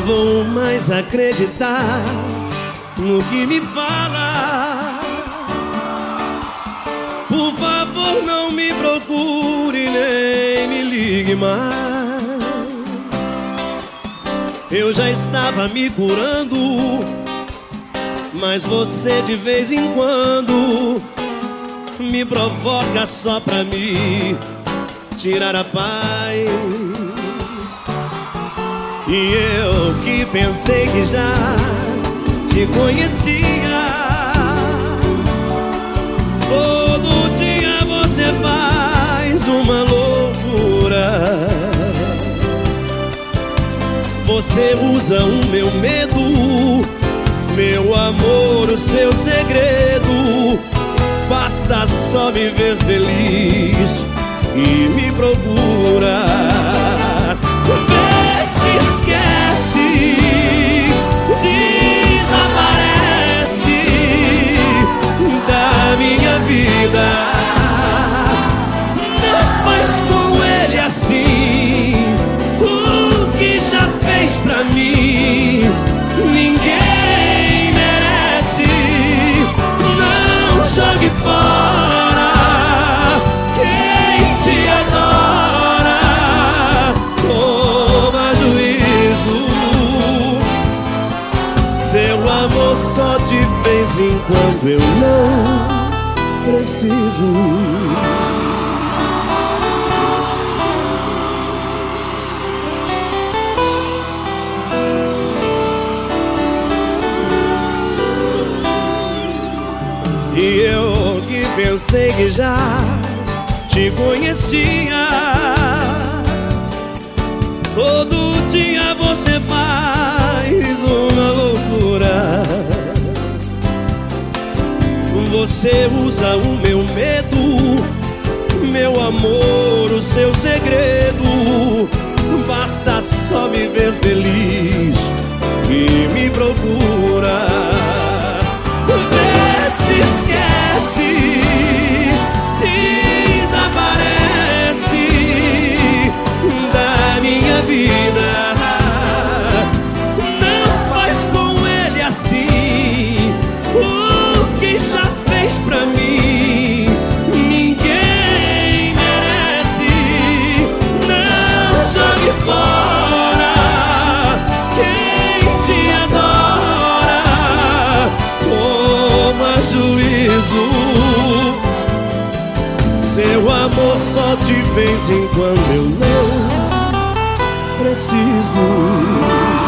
Não vou mais acreditar no que me fala. Por favor, não me procure nem me ligue mais. Eu já estava me curando, mas você de vez em quando me provoca só pra me tirar a paz. E eu que pensei que já te conhecia. Todo dia você faz uma loucura. Você usa o meu medo, meu amor, o seu segredo. Basta só me ver feliz só de vez em quando eu não preciso. E eu que pensei que já te conhecia. Todo dia você faz uma Você usa o meu medo, meu amor, o seu segredo. Basta só me ver feliz de vez em quando eu não preciso